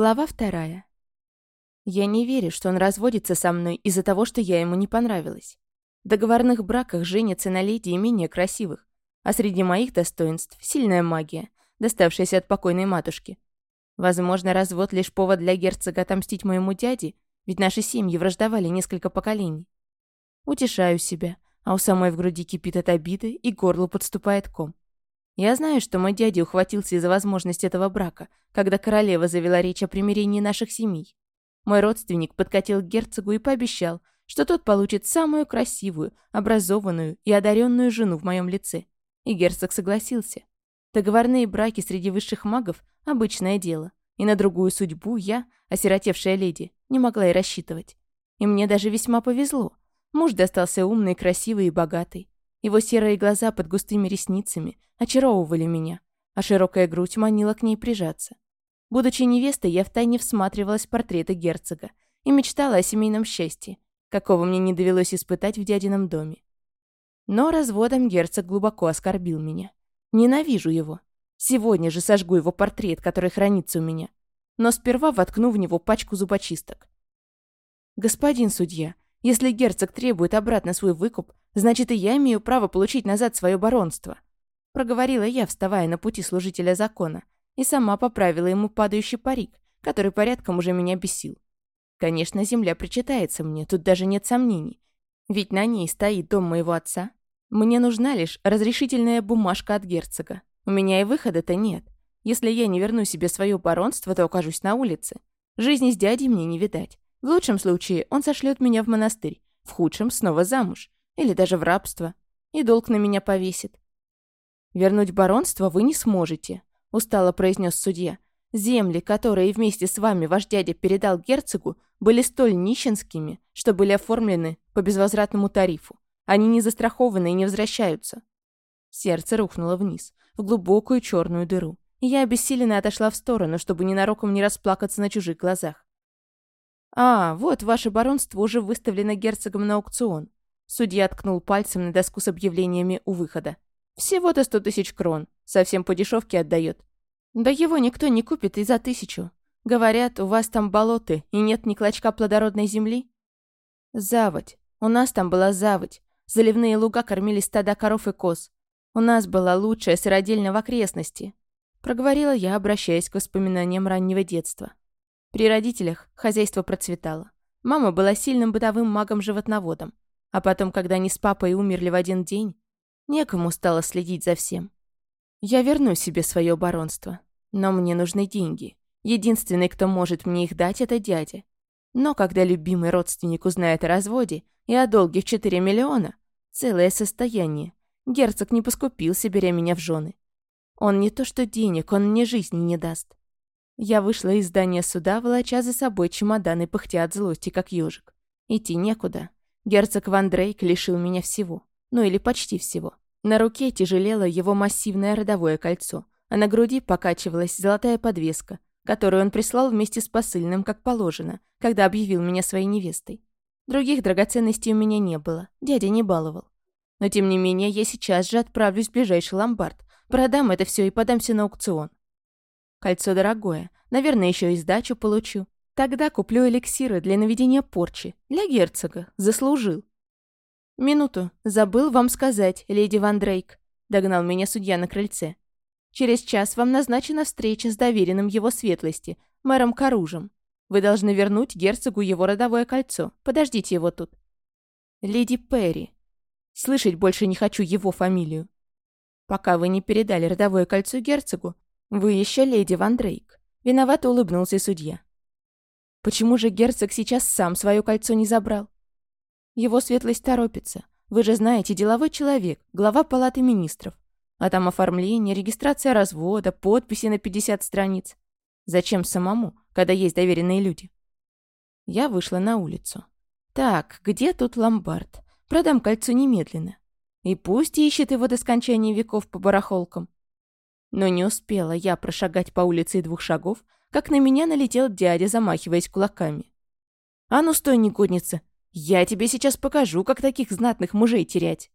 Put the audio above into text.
Глава вторая. Я не верю, что он разводится со мной из-за того, что я ему не понравилась. В договорных браках женятся на леди и менее красивых, а среди моих достоинств — сильная магия, доставшаяся от покойной матушки. Возможно, развод — лишь повод для герцога отомстить моему дяде, ведь наши семьи враждовали несколько поколений. Утешаю себя, а у самой в груди кипит от обиды и горло подступает ком. Я знаю, что мой дядя ухватился из-за возможности этого брака, когда королева завела речь о примирении наших семей. Мой родственник подкатил к герцогу и пообещал, что тот получит самую красивую, образованную и одаренную жену в моем лице. И герцог согласился. Договорные браки среди высших магов – обычное дело, и на другую судьбу я, осиротевшая леди, не могла и рассчитывать. И мне даже весьма повезло. Муж достался умный, красивый и богатый. Его серые глаза под густыми ресницами очаровывали меня, а широкая грудь манила к ней прижаться. Будучи невестой, я втайне всматривалась в портреты герцога и мечтала о семейном счастье, какого мне не довелось испытать в дядином доме. Но разводом герцог глубоко оскорбил меня. Ненавижу его. Сегодня же сожгу его портрет, который хранится у меня. Но сперва воткну в него пачку зубочисток. Господин судья, если герцог требует обратно свой выкуп, значит и я имею право получить назад свое баронство. Проговорила я, вставая на пути служителя закона, и сама поправила ему падающий парик, который порядком уже меня бесил. Конечно, земля причитается мне, тут даже нет сомнений. Ведь на ней стоит дом моего отца. Мне нужна лишь разрешительная бумажка от герцога. У меня и выхода-то нет. Если я не верну себе свое баронство, то окажусь на улице. Жизни с дядей мне не видать. В лучшем случае он сошлет меня в монастырь, в худшем снова замуж, или даже в рабство, и долг на меня повесит. Вернуть баронство вы не сможете, — устало произнес судья. «Земли, которые вместе с вами ваш дядя передал герцогу, были столь нищенскими, что были оформлены по безвозвратному тарифу. Они не застрахованы и не возвращаются». Сердце рухнуло вниз, в глубокую черную дыру. И я обессиленно отошла в сторону, чтобы ненароком не расплакаться на чужих глазах. «А, вот ваше баронство уже выставлено герцогом на аукцион». Судья ткнул пальцем на доску с объявлениями у выхода. «Всего-то сто тысяч крон. Совсем по дешевке отдает. Да его никто не купит и за тысячу. Говорят, у вас там болоты и нет ни клочка плодородной земли. Заводь. У нас там была заводь. Заливные луга кормили стада коров и коз. У нас была лучшая сыродельня в окрестности. Проговорила я, обращаясь к воспоминаниям раннего детства. При родителях хозяйство процветало. Мама была сильным бытовым магом-животноводом. А потом, когда они с папой умерли в один день, некому стало следить за всем. Я верну себе свое баронство. Но мне нужны деньги. Единственный, кто может мне их дать, это дядя. Но когда любимый родственник узнает о разводе и о долге в 4 миллиона, целое состояние, герцог не поскупился, беря меня в жены. Он не то что денег, он мне жизни не даст. Я вышла из здания суда, волоча за собой чемодан и пыхтя от злости, как ежик. Идти некуда. Герцог Ван Дрейк лишил меня всего. Ну или почти всего. На руке тяжелело его массивное родовое кольцо, а на груди покачивалась золотая подвеска, которую он прислал вместе с посыльным, как положено, когда объявил меня своей невестой. Других драгоценностей у меня не было, дядя не баловал. Но тем не менее, я сейчас же отправлюсь в ближайший ломбард, продам это все и подамся на аукцион. Кольцо дорогое, наверное, еще и сдачу получу. Тогда куплю эликсиры для наведения порчи, для герцога, заслужил. «Минуту. Забыл вам сказать, леди Ван Дрейк», — догнал меня судья на крыльце. «Через час вам назначена встреча с доверенным его светлости, мэром Каружем. Вы должны вернуть герцогу его родовое кольцо. Подождите его тут». «Леди Перри. Слышать больше не хочу его фамилию. Пока вы не передали родовое кольцо герцогу, вы еще леди Ван Дрейк». Виновато улыбнулся судья. «Почему же герцог сейчас сам свое кольцо не забрал?» Его светлость торопится. Вы же знаете, деловой человек, глава палаты министров. А там оформление, регистрация развода, подписи на 50 страниц. Зачем самому, когда есть доверенные люди? Я вышла на улицу. Так, где тут ломбард? Продам кольцо немедленно. И пусть ищет его до скончания веков по барахолкам. Но не успела я прошагать по улице двух шагов, как на меня налетел дядя, замахиваясь кулаками. «А ну стой, негодница! Я тебе сейчас покажу, как таких знатных мужей терять.